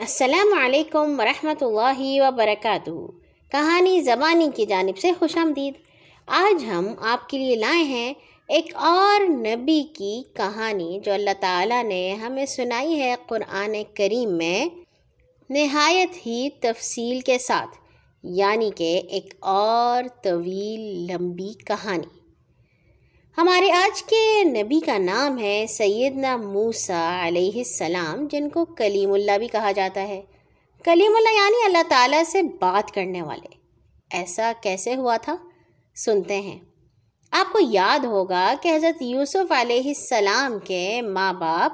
السلام علیکم ورحمۃ اللہ وبرکاتہ۔ کہانی زبانی کی جانب سے خوش آمدید۔ آج ہم آپ کے لیے لائے ہیں ایک اور نبی کی کہانی جو اللہ تعالیٰ نے ہمیں سنائی ہے قرآن کریم میں۔ نہایت ہی تفصیل کے ساتھ یعنی کہ ایک اور طویل لمبی کہانی۔ ہمارے آج کے نبی کا نام ہے سیدنا موسیٰ علیہ السلام، جن کو کلیم اللہ بھی کہا جاتا ہے۔ کلیم اللہ یعنی اللہ تعالیٰ سے بات کرنے والے۔ ایسا کیسے ہوا تھا؟ سنتے ہیں۔ آپ کو یاد ہوگا کہ حضرت یوسف علیہ السلام کے ماں باپ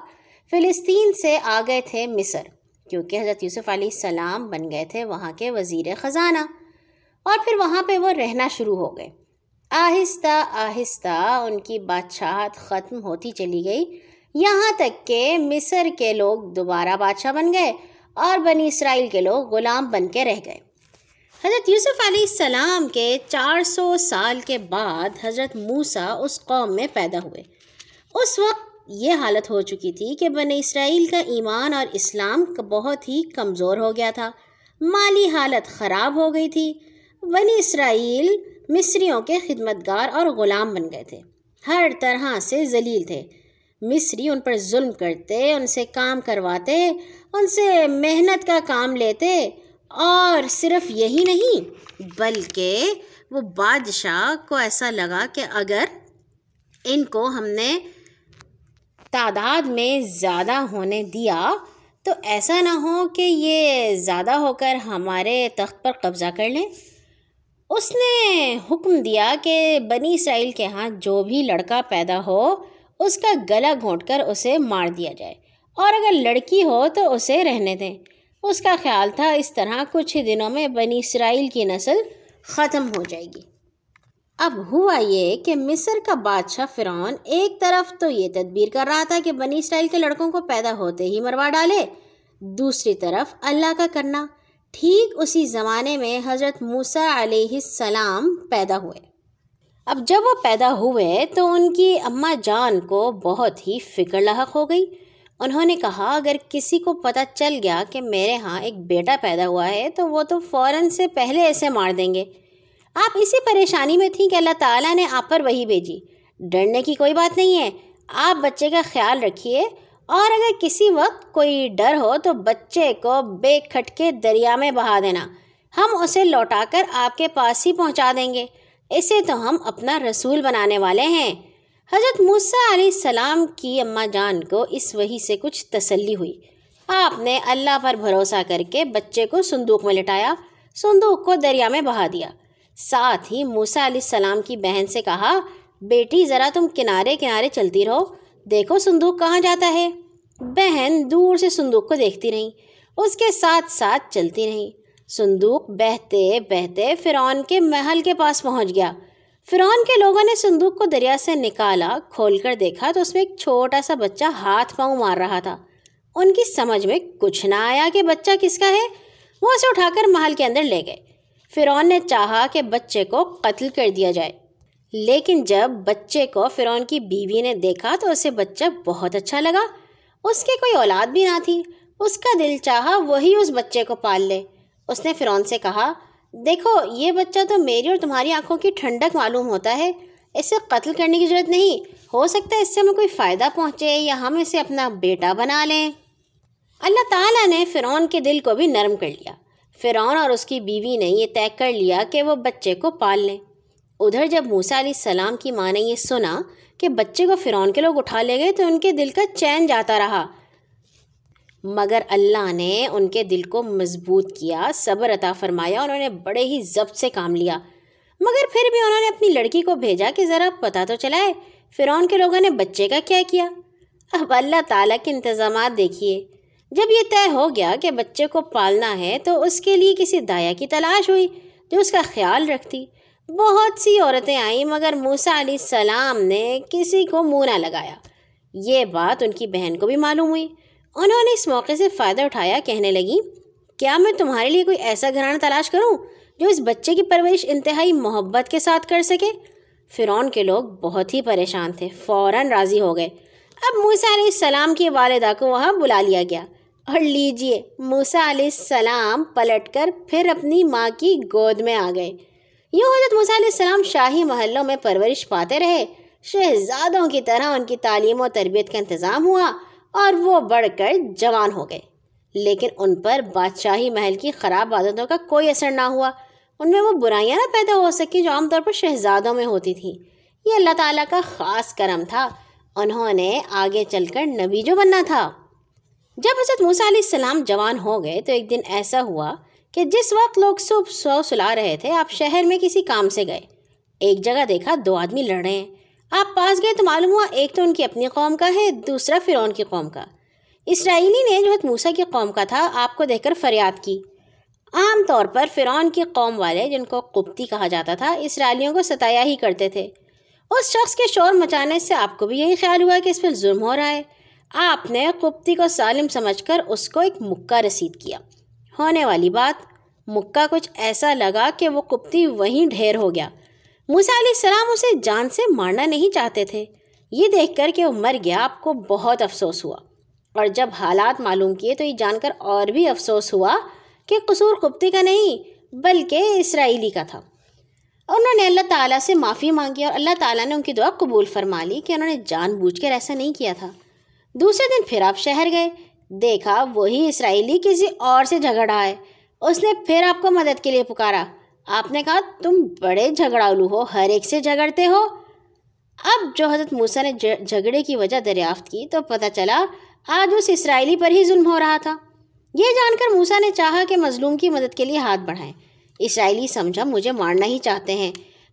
فلسطین سے آ گئے تھے مصر، کیونکہ حضرت یوسف علیہ السلام بن گئے تھے وہاں کے وزیر خزانہ۔ اور پھر وہاں پہ وہ رہنا شروع ہو گئے۔ آہستہ آہستہ ان کی بادشاہت ختم ہوتی چلی گئی۔ یہاں تک کہ مصر کے لوگ دوبارہ بادشاہ بن گئے اور بنی اسرائیل کے لوگ غلام بن کے رہ گئے۔ حضرت یوسف علیہ السلام کے چار سو سال کے بعد حضرت موسیٰ اس قوم میں پیدا ہوئے۔ اس وقت یہ حالت ہو چکی تھی کہ بنی اسرائیل کا ایمان اور اسلام بہت ہی کمزور ہو گیا تھا۔ مالی حالت خراب ہو گئی تھی۔ بنی اسرائیل مصریوں کے خدمت گار اور غلام بن گئے تھے۔ ہر طرح سے ذلیل تھے۔ مصری ان پر ظلم کرتے، ان سے کام کرواتے، ان سے محنت کا کام لیتے۔ اور صرف یہی نہیں، بلکہ وہ بادشاہ کو ایسا لگا کہ اگر ان کو ہم نے تعداد میں زیادہ ہونے دیا، تو ایسا نہ ہو کہ یہ زیادہ ہو کر ہمارے تخت پر قبضہ کر لیں۔ اس نے حکم دیا کہ بنی اسرائیل کے ہاں جو بھی لڑکا پیدا ہو، اس کا گلا گھونٹ کر اسے مار دیا جائے۔ اور اگر لڑکی ہو تو اسے رہنے دیں۔ اس کا خیال تھا اس طرح کچھ ہی دنوں میں بنی اسرائیل کی نسل ختم ہو جائے گی۔ اب ہوا یہ کہ مصر کا بادشاہ فرعون ایک طرف تو یہ تدبیر کر رہا تھا کہ بنی اسرائیل کے لڑکوں کو پیدا ہوتے ہی مروا ڈالے۔ دوسری طرف اللہ کا کرنا۔ ٹھیک اسی زمانے میں حضرت موسیٰ علیہ السلام پیدا ہوئے۔ اب جب وہ پیدا ہوئے تو ان کی اماں جان کو بہت ہی فکر لاحق ہو گئی۔ انہوں نے کہا، اگر کسی کو پتہ چل گیا کہ میرے ہاں ایک بیٹا پیدا ہوا ہے، تو وہ تو فوراً سے پہلے ایسے مار دیں گے۔ آپ اسی پریشانی میں تھیں کہ اللہ تعالیٰ نے آپ پر وہی بھیجی۔ ڈرنے کی کوئی بات نہیں ہے۔ آپ بچے کا خیال رکھیے۔ اور اگر کسی وقت کوئی ڈر ہو تو بچے کو بے کھٹ کے دریا میں بہا دینا۔ ہم اسے لوٹا کر آپ کے پاس ہی پہنچا دیں گے۔ اسے تو ہم اپنا رسول بنانے والے ہیں۔ حضرت موسیٰ علیہ السلام کی اماں جان کو اس وہی سے کچھ تسلی ہوئی۔ آپ نے اللہ پر بھروسہ کر کے بچے کو صندوق میں لٹایا، صندوق کو دریا میں بہا دیا۔ ساتھ ہی موسیٰ علیہ السلام کی بہن سے کہا، بیٹی، ذرا تم کنارے کنارے چلتی رہو۔ دیکھو صندوق کہاں جاتا ہے۔ بہن دور سے صندوق کو دیکھتی رہیں اس کے ساتھ ساتھ چلتی رہیں صندوق بہتے بہتے فرعون کے محل کے پاس پہنچ گیا۔ فرعون کے لوگوں نے صندوق کو دریا سے نکالا، کھول کر دیکھا تو اس میں ایک چھوٹا سا بچہ ہاتھ پاؤں مار رہا تھا۔ ان کی سمجھ میں کچھ نہ آیا کہ بچہ کس کا ہے۔ وہ اسے اٹھا کر محل کے اندر لے گئے۔ فرعون نے چاہا کہ بچے کو قتل کر دیا جائے۔ لیکن جب بچے کو فرعون کی بیوی نے دیکھا تو اسے بچہ بہت اچھا لگا۔ اس کی کوئی اولاد بھی نہ تھی۔ اس کا دل چاہا وہی اس بچے کو پال لے۔ اس نے فرعون سے کہا، دیکھو، یہ بچہ تو میری اور تمہاری آنکھوں کی ٹھنڈک معلوم ہوتا ہے۔ اسے قتل کرنے کی ضرورت نہیں۔ ہو سکتا ہے اس سے ہمیں کوئی فائدہ پہنچے یا ہم اسے اپنا بیٹا بنا لیں۔ اللہ تعالیٰ نے فرعون کے دل کو بھی نرم کر لیا۔ فرعون اور اس کی بیوی نے یہ طے کر لیا کہ وہ بچے کو پال لیں۔ ادھر جب موسیٰ علیہ السلام کی ماں نے یہ سنا کہ بچے کو فرعون کے لوگ اٹھا لے گئے تو ان کے دل کا چین جاتا رہا۔ مگر اللہ نے ان کے دل کو مضبوط کیا، صبر عطا فرمایا، انہوں نے بڑے ہی ضبط سے کام لیا۔ مگر پھر بھی انہوں نے اپنی لڑکی کو بھیجا کہ ذرا پتہ تو چلائے، فرعون کے لوگوں نے بچے کا کیا کیا؟ اب اللہ تعالیٰ کے انتظامات دیکھیے۔ جب یہ طے ہو گیا کہ بچے کو پالنا ہے تو اس کے لیے کسی دایا کی تلاش ہوئی جو اس کا خیال رکھتی۔ بہت سی عورتیں آئیں مگر موسیٰ علیہ السلام نے کسی کو منہ نہ لگایا۔ یہ بات ان کی بہن کو بھی معلوم ہوئی۔ انہوں نے اس موقع سے فائدہ اٹھایا، کہنے لگی، کیا میں تمہارے لیے کوئی ایسا گھرانہ تلاش کروں جو اس بچے کی پرورش انتہائی محبت کے ساتھ کر سکے؟ فرعون کے لوگ بہت ہی پریشان تھے، فوراً راضی ہو گئے۔ اب موسیٰ علیہ السلام کی والدہ کو وہاں بلا لیا گیا۔ اور لیجیے، موسیٰ علیہ السلام پلٹ کر پھر اپنی ماں کی گود میں آ گئے۔ یوں حضرت موسیٰ علیہ السلام شاہی محلوں میں پرورش پاتے رہے۔ شہزادوں کی طرح ان کی تعلیم و تربیت کا انتظام ہوا اور وہ بڑھ کر جوان ہو گئے۔ لیکن ان پر بادشاہی محل کی خراب عادتوں کا کوئی اثر نہ ہوا۔ ان میں وہ برائیاں نہ پیدا ہو سکی جو عام طور پر شہزادوں میں ہوتی تھیں۔ یہ اللہ تعالیٰ کا خاص کرم تھا۔ انہوں نے آگے چل کر نبی جو بننا تھا۔ جب حضرت موسیٰ علیہ السلام جوان ہو گئے تو ایک دن ایسا ہوا کہ جس وقت لوگ صبح سو سلا رہے تھے، آپ شہر میں کسی کام سے گئے۔ ایک جگہ دیکھا، دو آدمی لڑ رہے ہیں۔ آپ پاس گئے تو معلوم ہوا، ایک تو ان کی اپنی قوم کا ہے، دوسرا فرعون کی قوم کا۔ اسرائیلی نے جو موسیٰ کی قوم کا تھا، آپ کو دیکھ کر فریاد کی۔ عام طور پر فرعون کی قوم والے، جن کو قبطی کہا جاتا تھا، اسرائیلیوں کو ستایا ہی کرتے تھے۔ اس شخص کے شور مچانے سے آپ کو بھی یہی خیال ہوا کہ اس پہ ظلم ہو رہا ہے۔ آپ نے قبطی کو سالم سمجھ کر اس کو ایک مکہ رسید کیا۔ ہونے والی بات۔ مکہ کچھ ایسا لگا کہ وہ قبطی وہیں ڈھیر ہو گیا۔ موسیٰ علیہ السلام اسے جان سے مارنا نہیں چاہتے تھے۔ یہ دیکھ کر کہ وہ مر گیا آپ کو بہت افسوس ہوا۔ اور جب حالات معلوم کیے تو یہ جان کر اور بھی افسوس ہوا کہ قصور قبطی کا نہیں، بلکہ اسرائیلی کا تھا۔ انہوں نے اللہ تعالیٰ سے معافی مانگی اور اللہ تعالیٰ نے ان کی دعا قبول فرما لی کہ انہوں نے جان بوجھ کر ایسا نہیں کیا تھا۔ دوسرے دن پھر آپ شہر گئے۔ دیکھا، وہی اسرائیلی کسی اور سے جھگڑا ہے۔ اس نے پھر آپ کو مدد کے لیے پکارا۔ آپ نے کہا، تم بڑے جھگڑالو ہو، ہر ایک سے جھگڑتے ہو۔ اب جو حضرت موسیٰ نے جھگڑے کی وجہ دریافت کی تو پتہ چلا، آج اس اسرائیلی پر ہی ظلم ہو رہا تھا۔ یہ جان کر موسیٰ نے چاہا کہ مظلوم کی مدد کے لیے ہاتھ بڑھائیں۔ اسرائیلی سمجھا، مجھے مارنا ہی چاہتے ہیں۔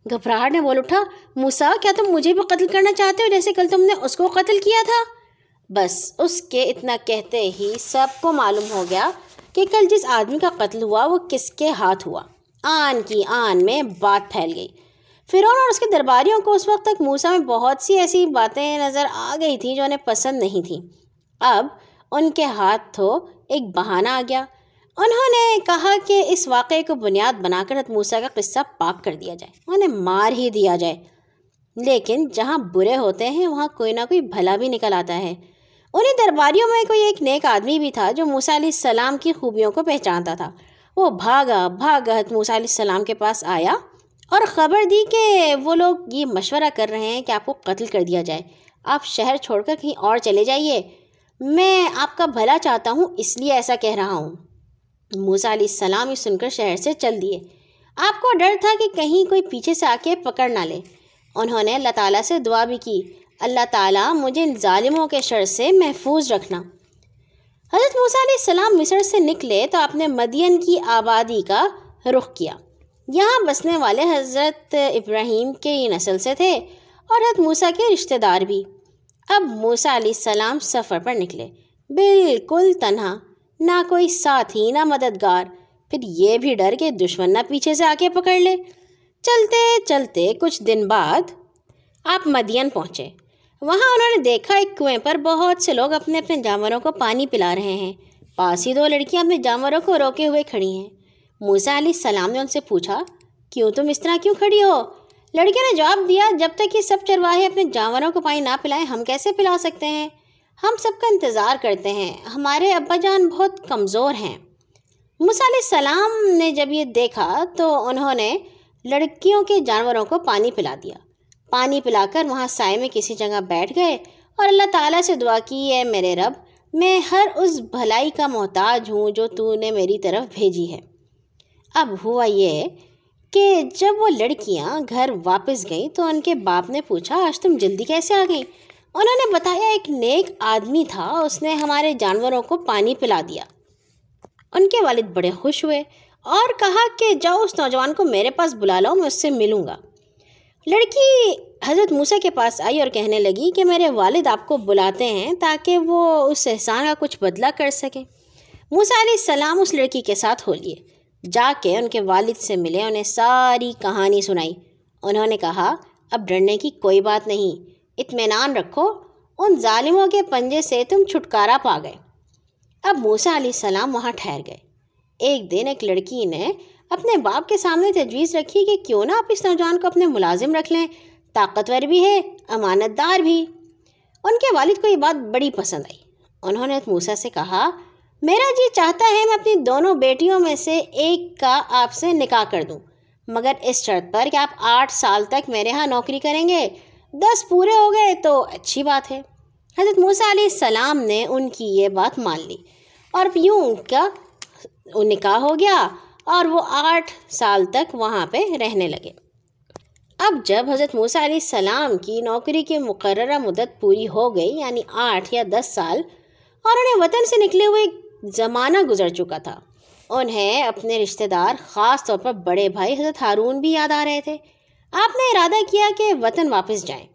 گھبراہٹ نے بول اٹھا موسا کیا تم مجھے بھی قتل کرنا چاہتے ہو جیسے کل تم نے اس کو قتل کیا تھا؟ بس، اس کے اتنا کہتے ہی سب کو معلوم ہو گیا کہ کل جس آدمی کا قتل ہوا، وہ کس کے ہاتھ ہوا۔ آن کی آن میں بات پھیل گئی۔ فرعون اور اس کے درباریوں کو اس وقت تک موسا میں بہت سی ایسی باتیں نظر آ گئی تھیں جو انہیں پسند نہیں تھیں۔ اب ان کے ہاتھ تو ایک بہانہ آ گیا۔ انہوں نے کہا کہ اس واقعے کو بنیاد بنا کر موسیٰ کا قصہ پاک کر دیا جائے۔ انہیں مار ہی دیا جائے۔ لیکن جہاں برے ہوتے ہیں، وہاں کوئی نہ کوئی بھلا بھی نکل آتا ہے۔ انہیں درباریوں میں کوئی ایک نیک آدمی بھی تھا جو موسیٰ علیہ السلام کی خوبیوں کو پہچانتا تھا۔ وہ بھاگا بھاگا موسیٰ علیہ السلام کے پاس آیا اور خبر دی کہ وہ لوگ یہ مشورہ کر رہے ہیں کہ آپ کو قتل کر دیا جائے۔ آپ شہر چھوڑ کر کہیں اور چلے جائیے۔ میں آپ کا بھلا چاہتا ہوں، اس لیے ایسا کہہ رہا ہوں۔ موسیٰ علیہ السلام ہی سن کر شہر سے چل دیے۔ آپ کو ڈر تھا کہ کہیں کوئی پیچھے سے آ کے پکڑ نہ لے۔ انہوں نے اللہ تعالیٰ سے دعا بھی کی۔ اللہ تعالیٰ مجھے ان ظالموں کے شر سے محفوظ رکھنا۔ حضرت موسیٰ علیہ السلام مصر سے نکلے تو آپ نے مدین کی آبادی کا رخ کیا۔ یہاں بسنے والے حضرت ابراہیم کے ہی نسل سے تھے اور حضرت موسیٰ کے رشتہ دار بھی۔ اب موسیٰ علیہ السلام سفر پر نکلے۔ بالکل تنہا، نہ کوئی ساتھی، نہ مددگار۔ پھر یہ بھی ڈر کہ دشمن نہ پیچھے سے آ کے پکڑ لے۔ چلتے چلتے کچھ دن بعد آپ مدین پہنچے۔ وہاں انہوں نے دیکھا ایک کنویں پر بہت سے لوگ اپنے اپنے جانوروں کو پانی پلا رہے ہیں۔ پاس ہی دو لڑکیاں اپنے جانوروں کو روکے ہوئے کھڑی ہیں۔ موسیٰ علیہ السلام نے ان سے پوچھا، کیوں تم اس طرح کیوں کھڑی ہو؟ لڑکیوں نے جواب دیا، جب تک یہ سب چرواہے اپنے جانوروں کو پانی نہ پلائیں، ہم کیسے پلا سکتے ہیں؟ ہم سب کا انتظار کرتے ہیں۔ ہمارے ابا جان بہت کمزور ہیں۔ موسیٰ علیہ السلام نے جب یہ دیکھا تو انہوں نے لڑکیوں کے جانوروں کو پانی پلا دیا۔ پانی پلا کر وہاں سائے میں کسی جگہ بیٹھ گئے اور اللہ تعالیٰ سے دعا کی ہے میرے رب، میں ہر اس بھلائی کا محتاج ہوں جو تو نے میری طرف بھیجی ہے۔ اب ہوا یہ کہ جب وہ لڑکیاں گھر واپس گئیں تو ان کے باپ نے پوچھا، آج تم جلدی کیسے آ گئیں؟ انہوں نے بتایا، ایک نیک آدمی تھا، اس نے ہمارے جانوروں کو پانی پلا دیا۔ ان کے والد بڑے خوش ہوئے اور کہا کہ، جاؤ، اس نوجوان کو میرے پاس بلا لاؤ میں اس سے ملوں گا۔ لڑکی حضرت موسیٰ کے پاس آئی اور کہنے لگی کہ میرے والد آپ کو بلاتے ہیں تاکہ وہ اس احسان کا کچھ بدلہ کر سکیں۔ موسیٰ علیہ السلام اس لڑکی کے ساتھ ہو لیے۔ جا کے ان کے والد سے ملے، انہیں ساری کہانی سنائی۔ انہوں نے کہا، اب ڈرنے کی کوئی بات نہیں، اطمینان رکھو، ان ظالموں کے پنجے سے تم چھٹکارا پا گئے۔ اب موسیٰ علیہ السلام وہاں ٹھہر گئے۔ ایک دن ایک لڑکی نے اپنے باپ کے سامنے تجویز رکھی کہ کیوں نہ آپ اس نوجوان کو اپنے ملازم رکھ لیں۔ طاقتور بھی ہے امانت دار بھی۔ ان کے والد کو یہ بات بڑی پسند آئی۔ انہوں نے موسیٰ سے کہا، میرا جی چاہتا ہے میں اپنی دونوں بیٹیوں میں سے ایک کا آپ سے نکاح کر دوں، مگر اس شرط پر کہ آپ آٹھ سال تک میرے ہاں نوکری کریں گے۔ دس پورے ہو گئے تو اچھی بات ہے۔ حضرت موسیٰ علیہ السلام نے ان کی یہ بات مان لی۔ اور یوں ان کا نکاح ہو گیا۔ اور وہ آٹھ سال تک وہاں پہ رہنے لگے۔ اب جب حضرت موسیٰ علیہ السلام کی نوکری کی مقررہ مدت پوری ہو گئی یعنی آٹھ یا دس سال، اور انہیں وطن سے نکلے ہوئے زمانہ گزر چکا تھا۔ انہیں اپنے رشتہ دار، خاص طور پر بڑے بھائی حضرت ہارون بھی یاد آ رہے تھے۔ آپ نے ارادہ کیا کہ وطن واپس جائیں۔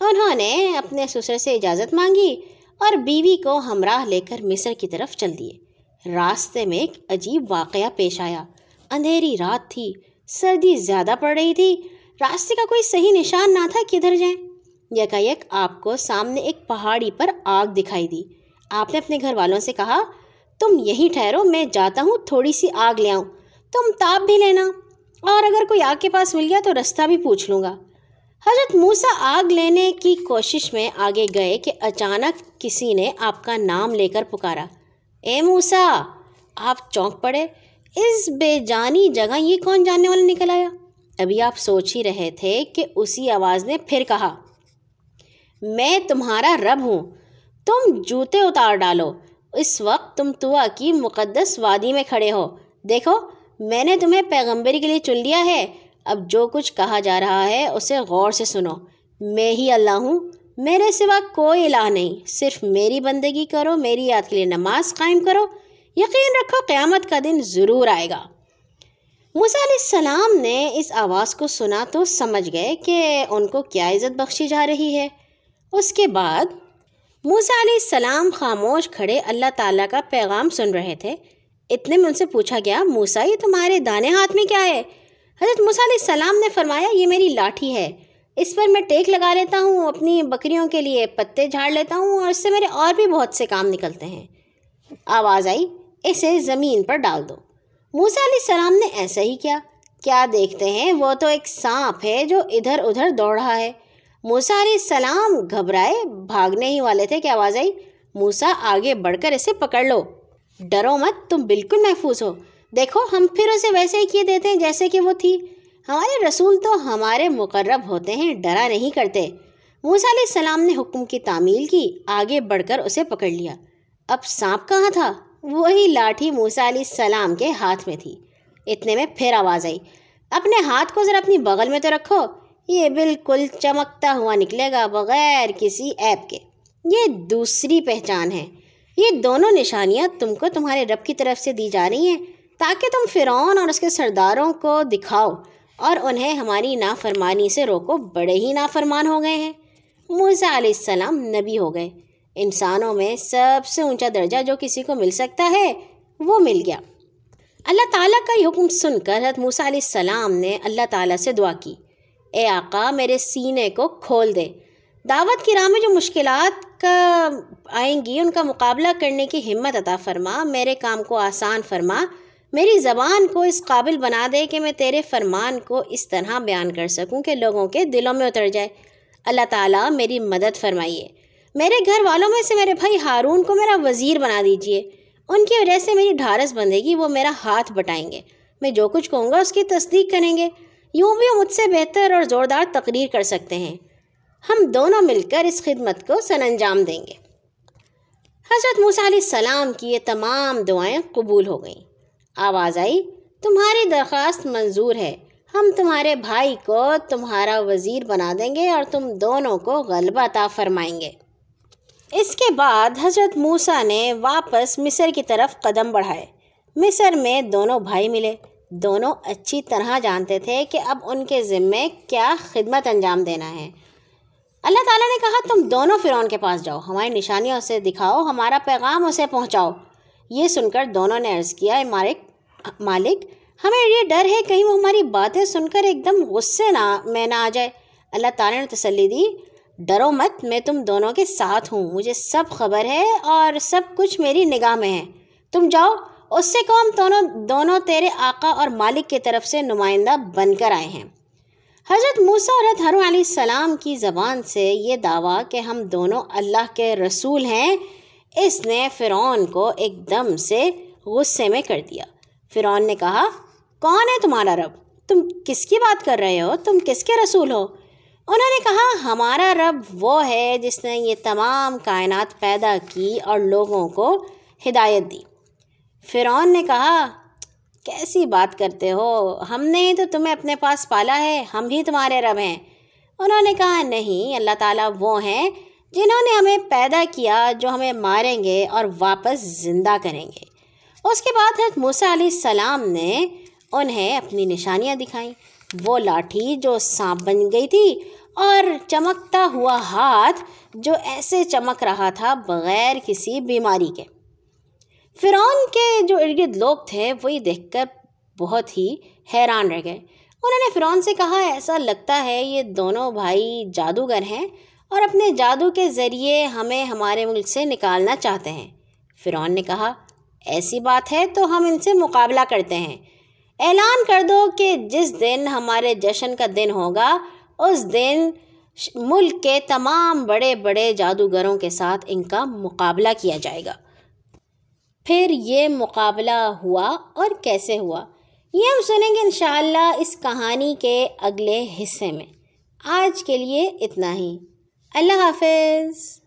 انہوں نے اپنے سسر سے اجازت مانگی اور بیوی کو ہمراہ لے کر مصر کی طرف چل دیے۔ راستے میں ایک عجیب واقعہ پیش آیا۔ اندھیری رات تھی۔ سردی زیادہ پڑ رہی تھی۔ راستے کا کوئی صحیح نشان نہ تھا کدھر جائیں۔ یکا یک آپ کو سامنے ایک پہاڑی پر آگ دکھائی دی۔ آپ نے اپنے گھر والوں سے کہا، تم یہیں ٹھہرو، میں جاتا ہوں، تھوڑی سی آگ لے آؤں۔ تم تاپ بھی لینا۔ اور اگر کوئی آگ کے پاس مل گیا تو رستہ بھی پوچھ لوں گا۔ حضرت موسا آگ لینے کی کوشش میں آگے گئے کہ اچانک کسی نے آپ کا نام لے کر پکارا۔ اے موسا آپ چونک پڑے۔ اس بے جانی جگہ یہ کون جاننے والا نکل آیا؟ ابھی آپ سوچ ہی رہے تھے کہ اسی آواز نے پھر کہا، میں تمہارا رب ہوں، تم جوتے اتار ڈالو، اس وقت تم توا کی مقدس وادی میں کھڑے ہو۔ دیکھو، میں نے تمہیں پیغمبری کے لیے چن لیا ہے۔ اب جو کچھ کہا جا رہا ہے، اسے غور سے سنو۔ میں ہی اللہ ہوں، میرے سوا کوئی الہ نہیں۔ صرف میری بندگی کرو، میری یاد کے لیے نماز قائم کرو۔ یقین رکھو قیامت کا دن ضرور آئے گا۔ موسیٰ علیہ السلام نے اس آواز کو سنا تو سمجھ گئے کہ ان کو کیا عزت بخشی جا رہی ہے۔ اس کے بعد موسیٰ علیہ السلام خاموش کھڑے اللہ تعالیٰ کا پیغام سن رہے تھے۔ اتنے میں ان سے پوچھا گیا، موسیٰ، یہ تمہارے دانے ہاتھ میں کیا ہے؟ حضرت موسیٰ علیہ السلام نے فرمایا، یہ میری لاٹھی ہے۔ اس پر میں ٹیک لگا لیتا ہوں، اپنی بکریوں کے لیے پتے جھاڑ لیتا ہوں اور اس سے میرے اور بھی بہت سے کام نکلتے ہیں۔ آواز آئی۔ اسے زمین پر ڈال دو۔ موسیٰ علیہ السلام نے ایسا ہی کیا۔ کیا دیکھتے ہیں؟ وہ تو ایک سانپ ہے جو ادھر ادھر دوڑ رہا ہے۔ موسیٰ علیہ السلام گھبرائے، بھاگنے ہی والے تھے۔ کہ آواز آئی؟ موسیٰ، آگے بڑھ کر اسے پکڑ لو۔ ڈرو مت، تم بالکل محفوظ ہو۔ دیکھو، ہم پھر اسے ویسے ہی کیے دیتے ہیں جیسے کہ وہ تھی۔ ہمارے رسول تو ہمارے مقرب ہوتے ہیں، ڈرا نہیں کرتے۔ موسیٰ علیہ السلام نے حکم کی تعمیل کی، آگے بڑھ کر اسے پکڑ لیا۔ اب سانپ کہاں تھا؟ وہی لاٹھی موسا علیہ السلام کے ہاتھ میں تھی۔ اتنے میں پھر آواز آئی۔ اپنے ہاتھ کو ذرا اپنی بغل میں تو رکھو۔ یہ بالکل چمکتا ہوا نکلے گا بغیر کسی ایپ کے۔ یہ دوسری پہچان ہے۔ یہ دونوں نشانیاں تم کو تمہارے رب کی طرف سے دی جا رہی ہیں تاکہ تم فرعون اور اس کے سرداروں کو دکھاؤ اور انہیں ہماری نافرمانی سے روکو۔ بڑے ہی نافرمان ہو گئے ہیں۔ موسیٰ علیہ السلام نبی ہو گئے۔ انسانوں میں سب سے اونچا درجہ جو کسی کو مل سکتا ہے، وہ مل گیا۔ اللہ تعالیٰ کا یہ حکم سن کر حضرت موسیٰ علیہ السلام نے اللہ تعالیٰ سے دعا کی۔ اے آقا، میرے سینے کو کھول دے۔ دعوت کی راہ میں جو مشکلات کا آئیں گی، ان کا مقابلہ کرنے کی ہمت عطا فرما۔ میرے کام کو آسان فرما۔ میری زبان کو اس قابل بنا دے کہ میں تیرے فرمان کو اس طرح بیان کر سکوں کہ لوگوں کے دلوں میں اتر جائے۔ اللہ تعالیٰ میری مدد فرمائیے۔ میرے گھر والوں میں سے میرے بھائی ہارون کو میرا وزیر بنا دیجیے۔ ان کی وجہ سے میری ڈھارس بندھے گی، وہ میرا ہاتھ بٹائیں گے۔ میں جو کچھ کہوں گا اس کی تصدیق کریں گے۔ یوں بھی وہ مجھ سے بہتر اور زوردار تقریر کر سکتے ہیں۔ ہم دونوں مل کر اس خدمت کو سر انجام دیں گے۔ حضرت موسیٰ علیہ السلام کی یہ تمام دعائیں قبول ہو گئیں۔ آواز آئی، تمہاری درخواست منظور ہے۔ ہم تمہارے بھائی کو تمہارا وزیر بنا دیں گے اور تم دونوں کو غلبہ عطا فرمائیں گے۔ اس کے بعد حضرت موسیٰ نے واپس مصر کی طرف قدم بڑھائے۔ مصر میں دونوں بھائی ملے۔ دونوں اچھی طرح جانتے تھے کہ اب ان کے ذمے کیا خدمت انجام دینا ہے۔ اللہ تعالیٰ نے کہا، تم دونوں فرعون کے پاس جاؤ، ہماری نشانیوں سے دکھاؤ، ہمارا پیغام اسے پہنچاؤ۔ یہ سن کر دونوں نے عرض کیا مالک مالک، ہمیں یہ ڈر ہے، کہیں وہ ہماری باتیں سن کر ایک دم غصے نہ، میں نہ آ جائے۔ اللہ تعالیٰ نے تسلی دی۔ ڈرو مت، میں تم دونوں کے ساتھ ہوں۔ مجھے سب خبر ہے اور سب کچھ میری نگاہ میں ہے۔ تم جاؤ، اس سے ہم دونوں دونوں تیرے آقا اور مالک کی طرف سے نمائندہ بن کر آئے ہیں۔ حضرت موسیٰ اور حضرت ہرو علیہ السلام کی زبان سے یہ دعویٰ کہ ہم دونوں اللہ کے رسول ہیں، اس نے فرعون کو ایک دم سے غصے میں کر دیا۔ فرعون نے کہا، کون ہے تمہارا رب؟ تم کس کی بات کر رہے ہو؟ تم کس کے رسول ہو؟ انہوں نے کہا، ہمارا رب وہ ہے جس نے یہ تمام کائنات پیدا کی اور لوگوں کو ہدایت دی. فرعون نے کہا، کیسی بات کرتے ہو؟ ہم نے تو تمہیں اپنے پاس پالا ہے، ہم ہی تمہارے رب ہیں. انہوں نے کہا، نہیں، اللہ تعالیٰ وہ ہیں جنہوں نے ہمیں پیدا کیا جو ہمیں ماریں گے اور واپس زندہ کریں گے. اس کے بعد حضرت موسیٰ علیہ السلام نے انہیں اپنی نشانیاں دکھائیں۔ وہ لاٹھی جو سانپ بن گئی تھی اور چمکتا ہوا ہاتھ جو ایسے چمک رہا تھا بغیر کسی بیماری کے۔ فرعون کے جو ارد گرد لوگ تھے وہی دیکھ کر بہت ہی حیران رہ گئے۔ انہوں نے فرعون سے کہا، ایسا لگتا ہے یہ دونوں بھائی جادوگر ہیں اور اپنے جادو کے ذریعے ہمیں ہمارے ملک سے نکالنا چاہتے ہیں۔ فرعون نے کہا، ایسی بات ہے تو ہم ان سے مقابلہ کرتے ہیں۔ اعلان کر دو کہ جس دن ہمارے جشن کا دن ہوگا، اس دن ملک کے تمام بڑے بڑے جادوگروں کے ساتھ ان کا مقابلہ کیا جائے گا۔ پھر یہ مقابلہ ہوا اور کیسے ہوا؟ یہ ہم سنیں گے انشاءاللہ اس کہانی کے اگلے حصے میں۔ آج کے لیے اتنا ہی۔ اللہ حافظ۔